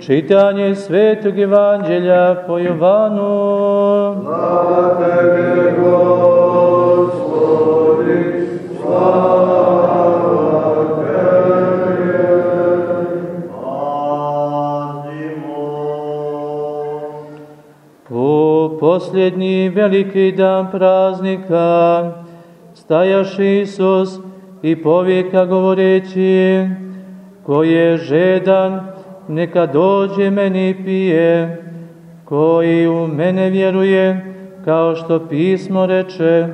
Čitanje Svetog Evanđelja po Jovanu. Slava Tebe, Gospodi, slava Tebe. U posljednji veliki dan praznika stajaš Isus i povijeka govoreći, ko je žedan, neka dođe meni pije, koji u mene vjeruje, kao što pismo reče,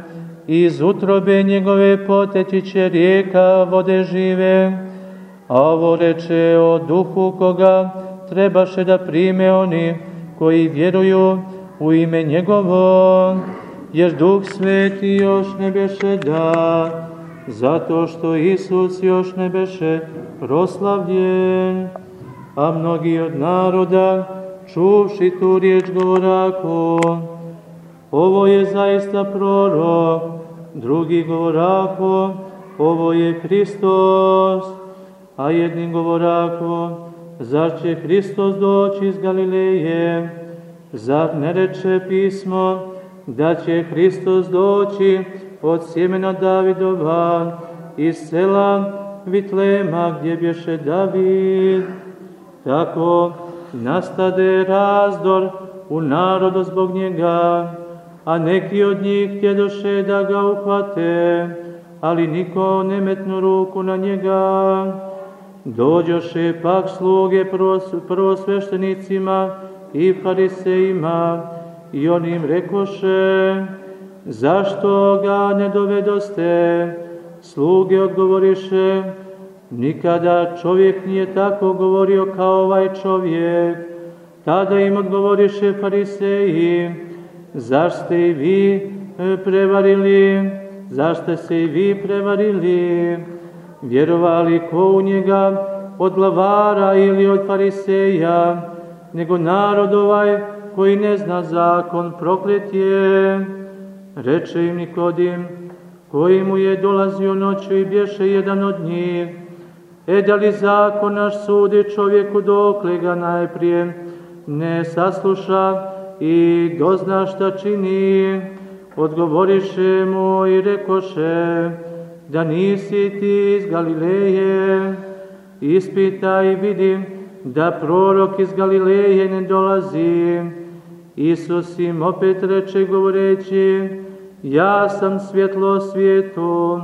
iz utrobe njegove poteći će rijeka vode žive, a ovo reče o duhu koga trebaše da prime oni koji vjeruju u ime njegovo, jer duh sveti još ne beše da, zato što Isus još ne beše proslavljen, a mnogi od naroda čuvši tu riječ govorako, ovo je zaista prorok, drugi govorako, ovo je Hristos, a jednim govorako, zar će Hristos doći iz Galileje? Zar ne reče pismo da će Hristos doći od sjemena Davidova iz sela Vitlema gdje bješe David? Tako nastade razdor u narodu zbog njega, a neki od njih htjedoše da ga uhvate, ali niko ne metnu ruku na njega. Dođoše pak sluge prvosveštenicima i farisejima i on im rekoše, zašto ga ne dovedoste? Sluge odgovoriše, nikada čovjek nije tako govorio kao ovaj čovjek. Tada im odgovoriše fariseji, zašto i vi prevarili, zašto se i vi prevarili? vjerovali ko u njega od glavara ili od fariseja, nego narod ovaj koji ne zna zakon proklet je. Reče im Nikodim, koji mu je dolazio noću i bješe jedan od njih, e da li zakon naš sudi čovjeku dokle ga najprije ne sasluša i dozna šta čini, odgovoriše mu i rekoše, da nisi ti iz Galileje, ispitaj i vidim da prorok iz Galileje ne dolazi. Isus im opet reče govoreći, ja sam svjetlo svijetu,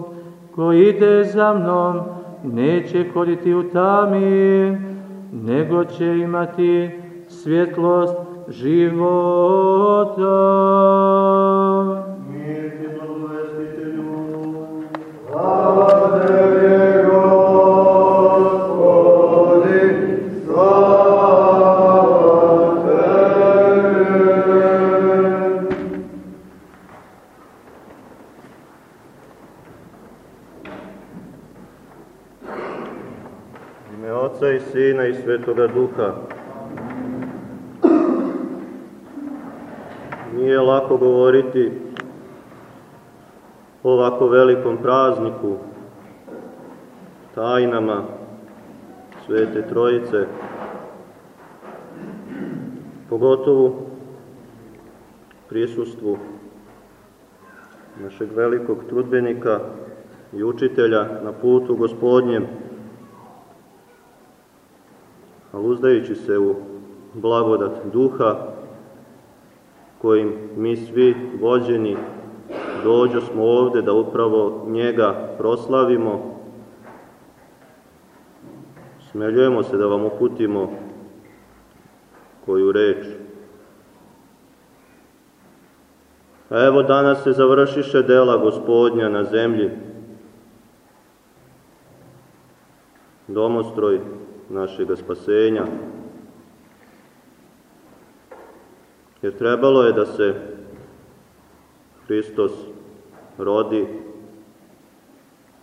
ko ide za mnom, neće hoditi u tami, nego će imati svjetlost života. Trojice, pogotovo prisustvu našeg velikog trudbenika i učitelja na putu gospodnjem, ali uzdajući se u blagodat duha, kojim mi svi vođeni dođo smo ovde da upravo njega proslavimo, smeljujemo se da vam uputimo koju reč. A evo danas se završiše dela gospodnja na zemlji, domostroj našega spasenja. Jer trebalo je da se Hristos rodi,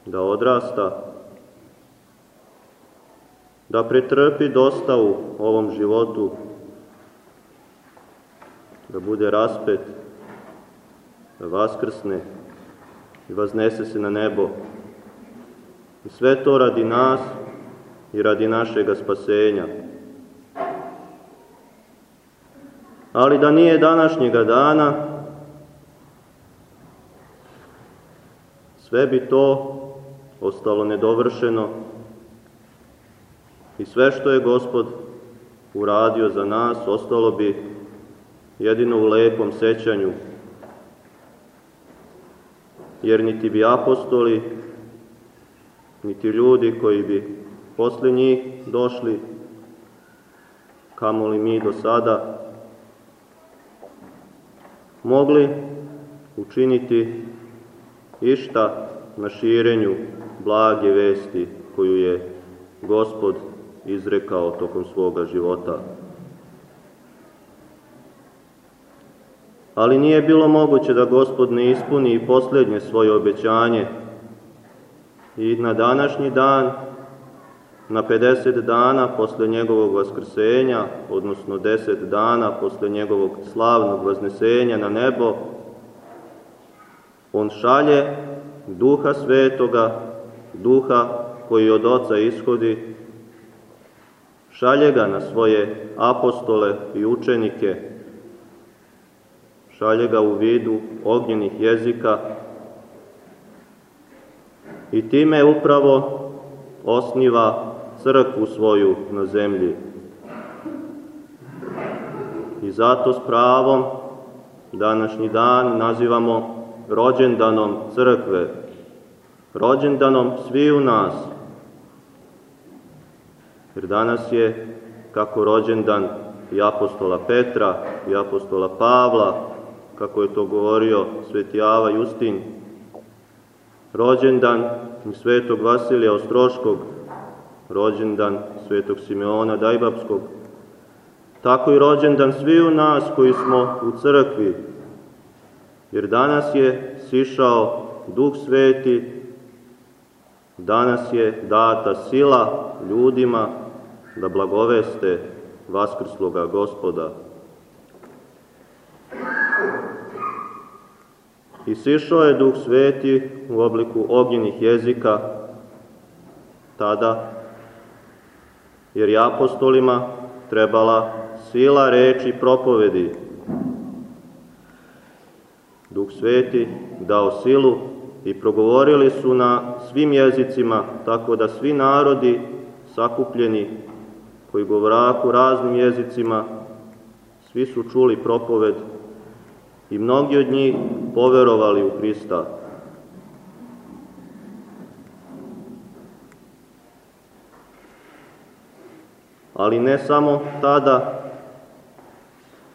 da odrasta, da pretrpi dosta u ovom životu, da bude raspet, da vaskrsne i vaznese se na nebo. I sve to radi nas i radi našega spasenja. Ali da nije današnjega dana, sve bi to ostalo nedovršeno i sve što je Gospod uradio za nas ostalo bi jedino u lepom sećanju, jer niti bi apostoli, niti ljudi koji bi posle njih došli, kamoli mi do sada, mogli učiniti išta na širenju blage vesti koju je Gospod izrekao tokom svoga života. Ali nije bilo moguće da Gospod ne ispuni i posljednje svoje obećanje i na današnji dan na 50 dana posle njegovog vaskrsenja, odnosno 10 dana posle njegovog slavnog vaznesenja na nebo, on šalje duha svetoga, duha koji od oca ishodi, šalje ga na svoje apostole i učenike, šalje ga u vidu ognjenih jezika i time upravo osniva crkvu svoju na zemlji. I zato s pravom današnji dan nazivamo rođendanom crkve, rođendanom svi u nas. Jer danas je kako rođendan i apostola Petra i apostola Pavla, kako je to govorio sveti Ava Justin, rođendan svetog Vasilija Ostroškog, rođendan svetog Simeona Dajbapskog, tako i rođendan svi u nas koji smo u crkvi, jer danas je sišao Duh Sveti, danas je data sila ljudima da blagoveste Vaskrsloga gospoda. I sišao je Duh Sveti u obliku ognjenih jezika tada jer je apostolima trebala sila reči propovedi. Duh Sveti dao silu i progovorili su na svim jezicima, tako da svi narodi sakupljeni koji govoraku raznim jezicima, svi su čuli propoved i mnogi od njih poverovali u Hrista. ali ne samo tada,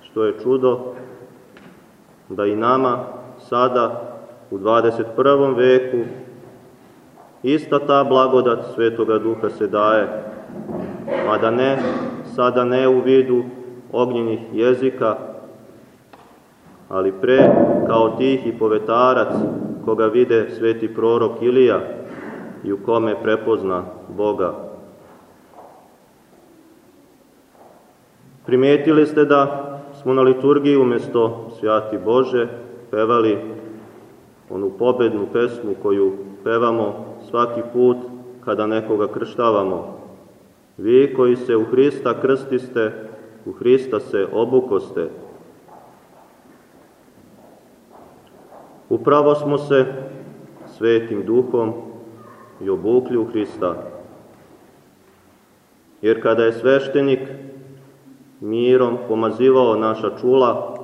što je čudo, da i nama sada u 21. veku ista ta blagodat Svetoga Duha se daje, da ne, sada ne u vidu ognjenih jezika, ali pre kao tih i povetarac koga vide sveti prorok Ilija i u kome prepozna Boga. Primetili ste da smo na liturgiji umesto Svjati Bože pevali onu pobednu pesmu koju pevamo svaki put kada nekoga krštavamo. Vi koji se u Hrista krstiste, u Hrista se obukoste. Upravo smo se svetim duhom i obukli u Hrista. Jer kada je sveštenik mirom pomazivao naša čula,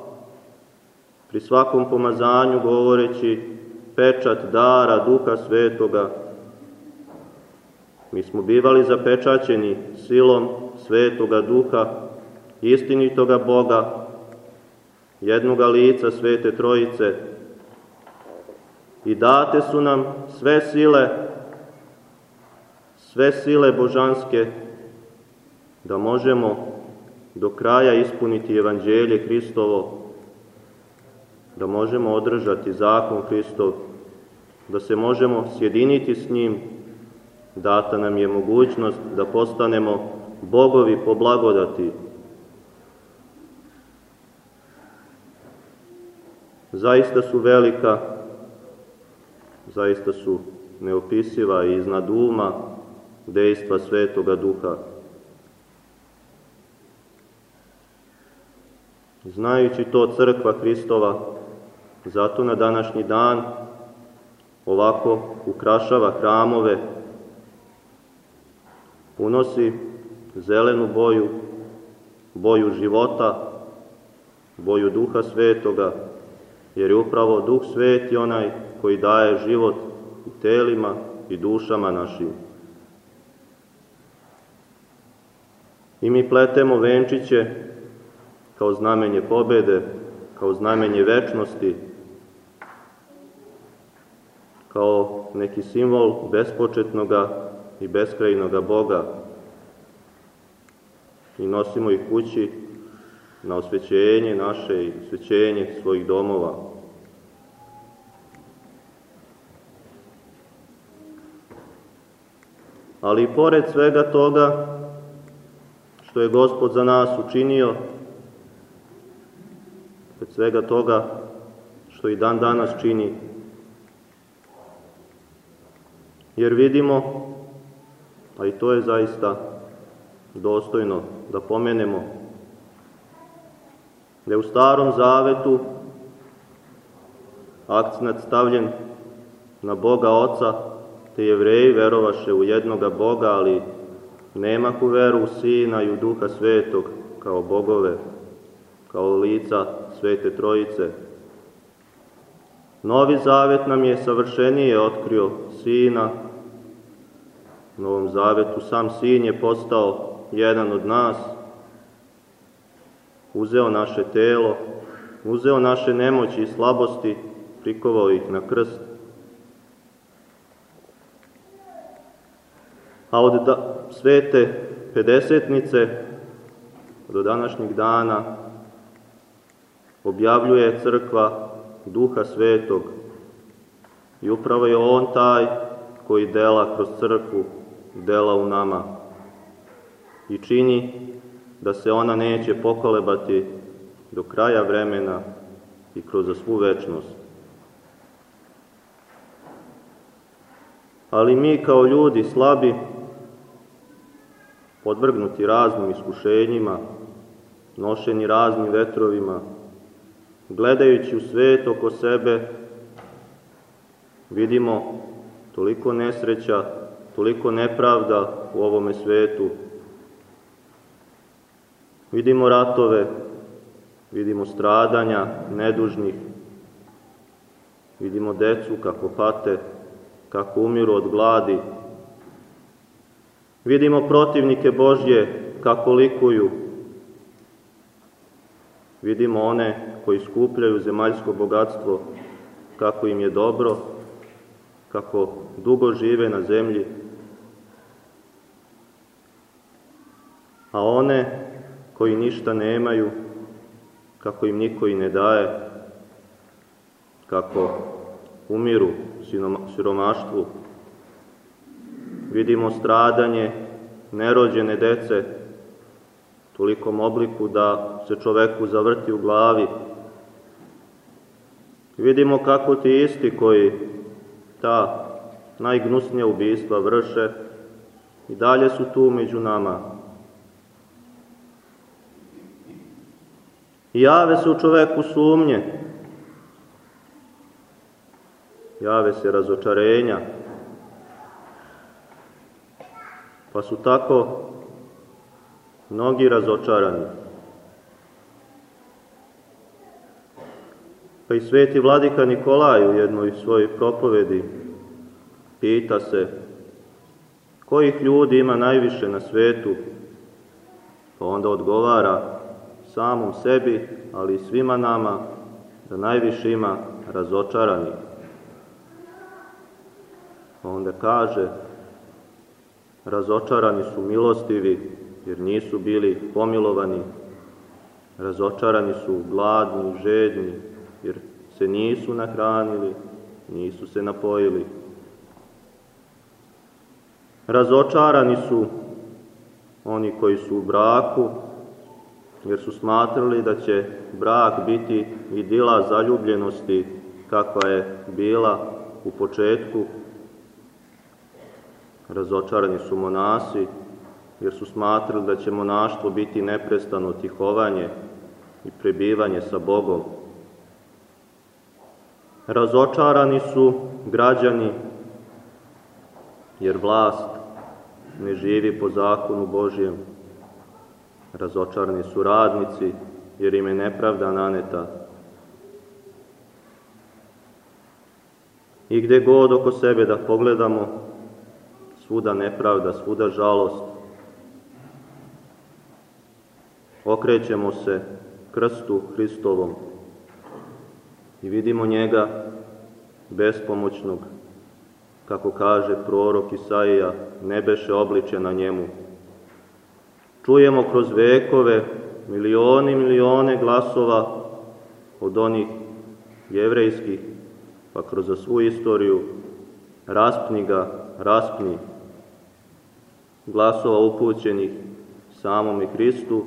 pri svakom pomazanju govoreći pečat dara Duha Svetoga. Mi smo bivali zapečaćeni silom Svetoga Duha, istinitoga Boga, jednoga lica Svete Trojice, i date su nam sve sile, sve sile božanske, da možemo do kraja ispuniti evanđelje Hristovo, da možemo održati zakon Hristov, da se možemo sjediniti s njim, data nam je mogućnost da postanemo bogovi po blagodati. Zaista su velika, zaista su neopisiva i iznad uma dejstva Svetoga Duha. Znajući to crkva Hristova, zato na današnji dan ovako ukrašava hramove, unosi zelenu boju, boju života, boju duha svetoga, jer je upravo duh sveti onaj koji daje život i telima i dušama našim. I mi pletemo venčiće kao znamenje pobede, kao znamenje večnosti, kao neki simbol bespočetnoga i beskrajnoga Boga. I nosimo ih kući na osvećenje naše i osvećenje svojih domova. Ali i pored svega toga što je Gospod za nas učinio, pored svega toga što i dan danas čini, jer vidimo, a i to je zaista dostojno da pomenemo, da u starom zavetu akcent stavljen na Boga Oca, te jevreji verovaše u jednoga Boga, ali nemaku veru u Sina i u Duha Svetog kao bogove, kao lica Svete Trojice. Novi zavet nam je savršenije otkrio Sina. U Novom zavetu sam Sin je postao jedan od nas, uzeo naše telo, uzeo naše nemoći i slabosti, prikovao ih na krst. A od da, svete pedesetnice do današnjeg dana objavljuje crkva Duha Svetog. I upravo je On taj koji dela kroz crkvu, dela u nama i čini da se ona neće pokolebati do kraja vremena i kroz svu večnost. Ali mi kao ljudi slabi, podvrgnuti raznim iskušenjima, nošeni raznim vetrovima, gledajući u svet oko sebe, vidimo toliko nesreća, toliko nepravda u ovome svetu, Vidimo ratove, vidimo stradanja nedužnih, vidimo decu kako pate, kako umiru od gladi, vidimo protivnike Božje kako likuju, vidimo one koji skupljaju zemaljsko bogatstvo kako im je dobro, kako dugo žive na zemlji, a one koji ništa nemaju, kako im niko i ne daje, kako umiru siromaštvu. Vidimo stradanje nerođene dece tolikom obliku da se čoveku zavrti u glavi. Vidimo kako ti isti koji ta najgnusnija ubistva vrše i dalje su tu među nama, I jave se u čoveku sumnje, jave se razočarenja, pa su tako mnogi razočarani. Pa i sveti vladika Nikolaj u jednoj svojoj propovedi pita se kojih ljudi ima najviše na svetu, pa onda odgovara samom sebi, ali i svima nama, da najviše ima razočarani. Onda kaže, razočarani su milostivi, jer nisu bili pomilovani, razočarani su gladni, žedni, se nisu nahranili, nisu se napojili. Razočarani su oni koji su u braku, jer su smatrali da će brak biti idila zaljubljenosti kakva je bila u početku. Razočarani su monasi, jer su smatrali da će monaštvo biti neprestano tihovanje, i prebivanje sa Bogom. Razočarani su građani, jer vlast ne živi po zakonu Božjem. Razočarani su radnici, jer im je nepravda naneta. I gde god oko sebe da pogledamo, svuda nepravda, svuda žalost. Okrećemo se krstu Hristovom i vidimo njega bespomoćnog, kako kaže prorok Isaija, ne beše obliče na njemu. Čujemo kroz vekove milioni milione glasova od onih jevrejskih, pa kroz svu istoriju, raspni ga, raspni, glasova upućenih samome Hristu,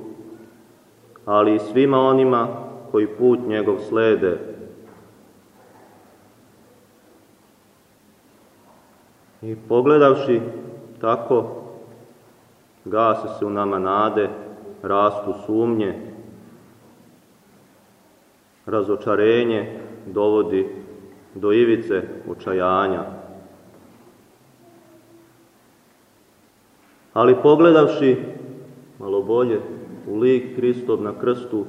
ali i svima onima koji put njegov slede. I pogledavši tako, gase se u nama nade, rastu sumnje, razočarenje dovodi do ivice očajanja. Ali pogledavši malo bolje u lik Hristov na krstu,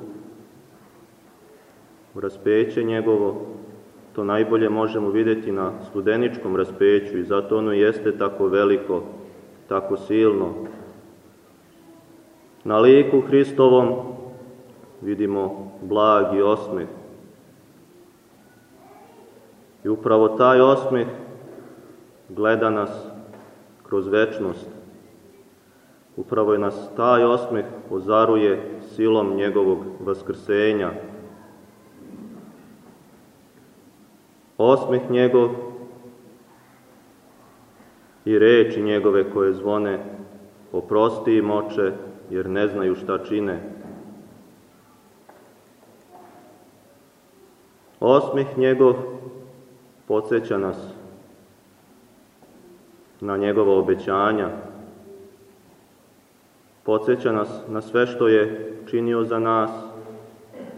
u raspeće njegovo, to najbolje možemo videti na studeničkom raspeću i zato ono jeste tako veliko, tako silno. Na liku Hristovom vidimo blag i osmeh. I upravo taj osmeh gleda nas kroz večnost. Upravo je nas taj osmeh ozaruje silom njegovog vaskrsenja. Osmeh njegov i reči njegove koje zvone oprosti im oče, jer ne znaju šta čine. Osmeh njegov podsjeća nas na njegova obećanja, podsjeća nas na sve što je činio za nas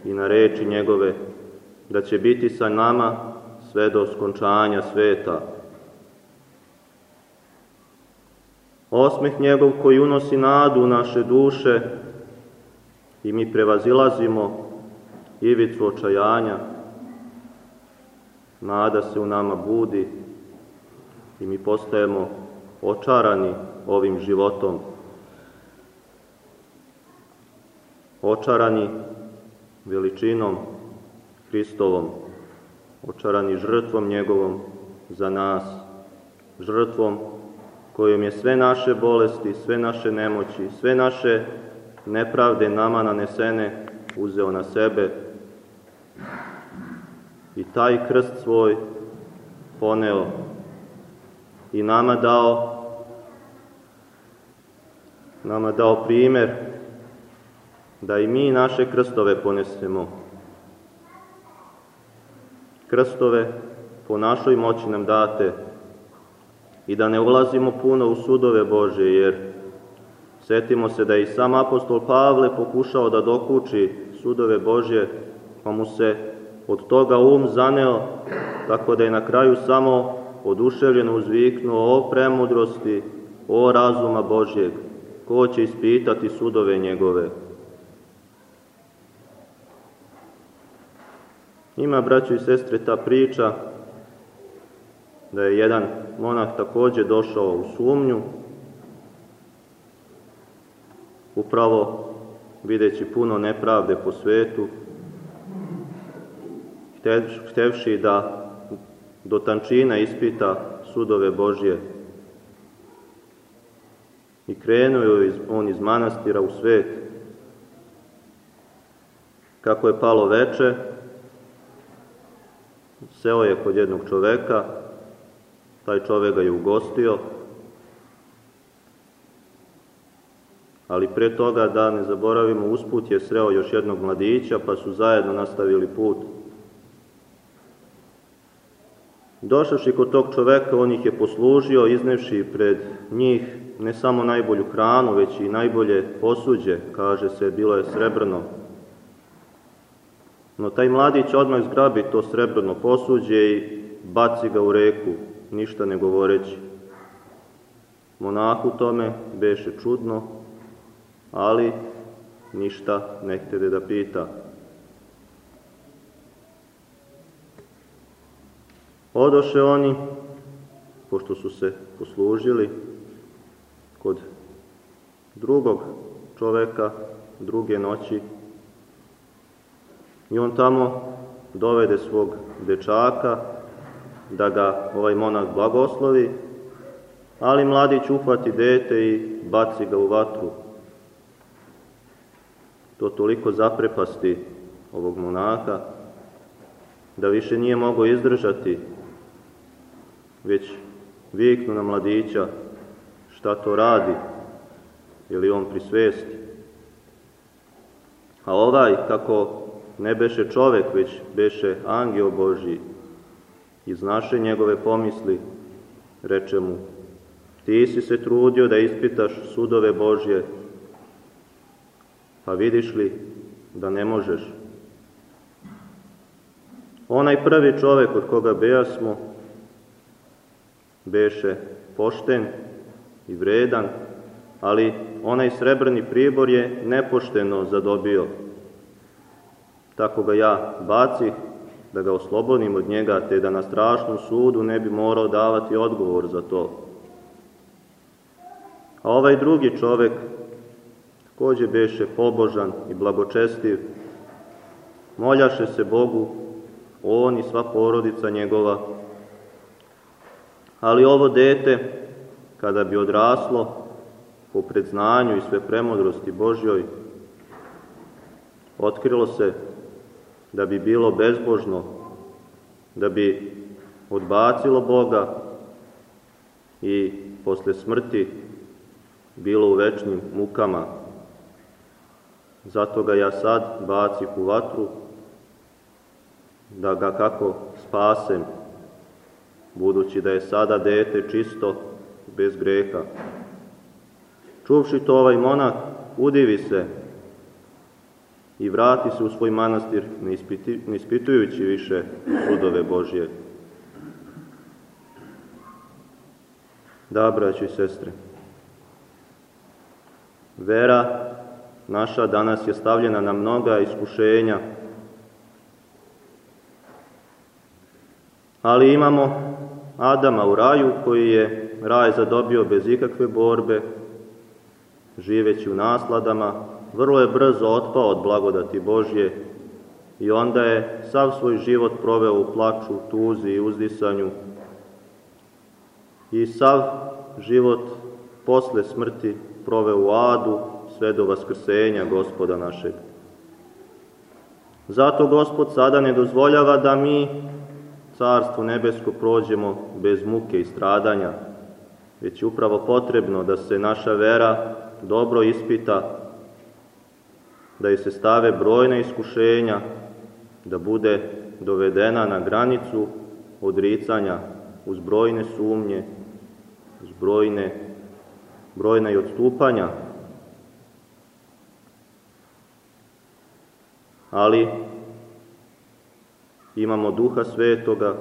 i na reči njegove, da će biti sa nama sve do skončanja sveta. Osmeh njegov koji unosi nadu u naše duše i mi prevazilazimo ivicu očajanja, nada se u nama budi i mi postajemo očarani ovim životom. Očarani veličinom Hristovom, očarani žrtvom njegovom za nas, žrtvom kojom je sve naše bolesti, sve naše nemoći, sve naše nepravde nama nanesene uzeo na sebe i taj krst svoj poneo i nama dao nama dao primer da i mi naše krstove ponesemo. Krstove po našoj moći nam date i da ne ulazimo puno u sudove Bože, jer setimo se da i sam apostol Pavle pokušao da dokuči sudove Božje, pa mu se od toga um zaneo, tako da je na kraju samo oduševljeno uzviknuo o premudrosti, o razuma Božjeg, ko će ispitati sudove njegove. Ima, braćo i sestre, ta priča da je jedan monah takođe došao u sumnju, upravo videći puno nepravde po svetu, htevši da do tančina ispita sudove Božje. I krenuo je on iz manastira u svet. Kako je palo veče, seo je kod jednog čoveka, taj čovek ga je ugostio, ali pre toga, da ne zaboravimo, usput je sreo još jednog mladića, pa su zajedno nastavili put. Došavši kod tog čoveka, on ih je poslužio, iznevši pred njih ne samo najbolju hranu, već i najbolje posuđe, kaže se, bilo je srebrno. No taj mladić odmah zgrabi to srebrno posuđe i baci ga u reku, ništa ne govoreći. Monahu tome beše čudno, ali ništa ne htede da pita. Odoše oni, pošto su se poslužili, kod drugog čoveka, druge noći, i on tamo dovede svog dečaka, da ga ovaj monak blagoslovi, ali mladić uhvati dete i baci ga u vatru. To toliko zaprepasti ovog monaka, da više nije mogo izdržati, već viknu na mladića šta to radi, ili on pri svesti. A ovaj, kako ne beše čovek, već beše angel Božji, iznaše njegove pomisli, reče mu, ti si se trudio da ispitaš sudove Božje, pa vidiš li da ne možeš. Onaj prvi čovek od koga bejasmo, beše pošten i vredan, ali onaj srebrni pribor je nepošteno zadobio. Tako ga ja bacih da ga oslobodim od njega, te da na strašnom sudu ne bi morao davati odgovor za to. A ovaj drugi čovek takođe beše pobožan i blagočestiv, moljaše se Bogu, on i sva porodica njegova, ali ovo dete, kada bi odraslo, po predznanju i sve premodrosti Božjoj, otkrilo se da bi bilo bezbožno, da bi odbacilo Boga i posle smrti bilo u večnim mukama. Zato ga ja sad bacih u vatru, da ga kako spasem, budući da je sada dete čisto, bez greha. Čuvši to ovaj monak, udivi se i vrati se u svoj manastir, ne, ispiti, ne ispitujući više sudove Božje. Da, braći i sestre, vera naša danas je stavljena na mnoga iskušenja, ali imamo Adama u raju koji je raj zadobio bez ikakve borbe, živeći u nasladama, vrlo je brzo otpao od blagodati Božje i onda je sav svoj život proveo u plaču, tuzi i uzdisanju i sav život posle smrti proveo u adu sve do vaskrsenja gospoda našeg. Zato gospod sada ne dozvoljava da mi carstvo nebesko prođemo bez muke i stradanja, već je upravo potrebno da se naša vera dobro ispita da je se stave brojna iskušenja, da bude dovedena na granicu odricanja uz brojne sumnje, uz brojne, brojna i odstupanja. Ali imamo duha svetoga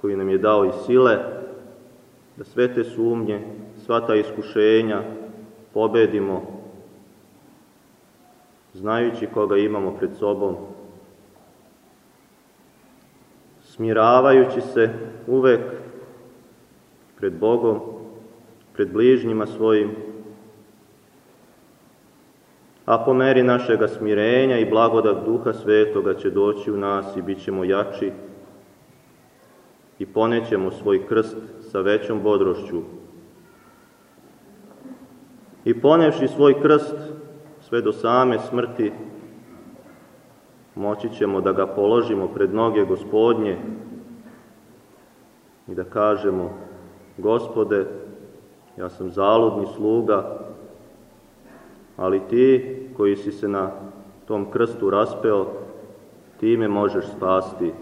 koji nam je dao i sile da sve te sumnje, sva ta iskušenja pobedimo znajući koga imamo pred sobom, smiravajući se uvek pred Bogom, pred bližnjima svojim, a po meri našega smirenja i blagodat Duha Svetoga će doći u nas i bit ćemo jači i ponećemo svoj krst sa većom bodrošću. I ponevši svoj krst sve do same smrti, moći ćemo da ga položimo pred noge gospodnje i da kažemo, gospode, ja sam zaludni sluga, ali ti koji si se na tom krstu raspeo, ti me možeš spasti.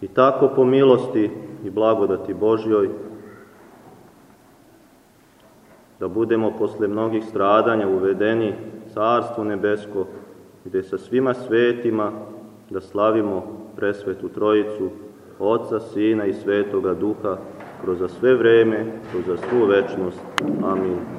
I tako po milosti i blagodati Božjoj, da budemo posle mnogih stradanja uvedeni carstvo nebesko gde sa svima svetima da slavimo presvetu trojicu, Oca, Sina i Svetoga Duha, kroz za sve vreme, kroz za svu večnost. Amin.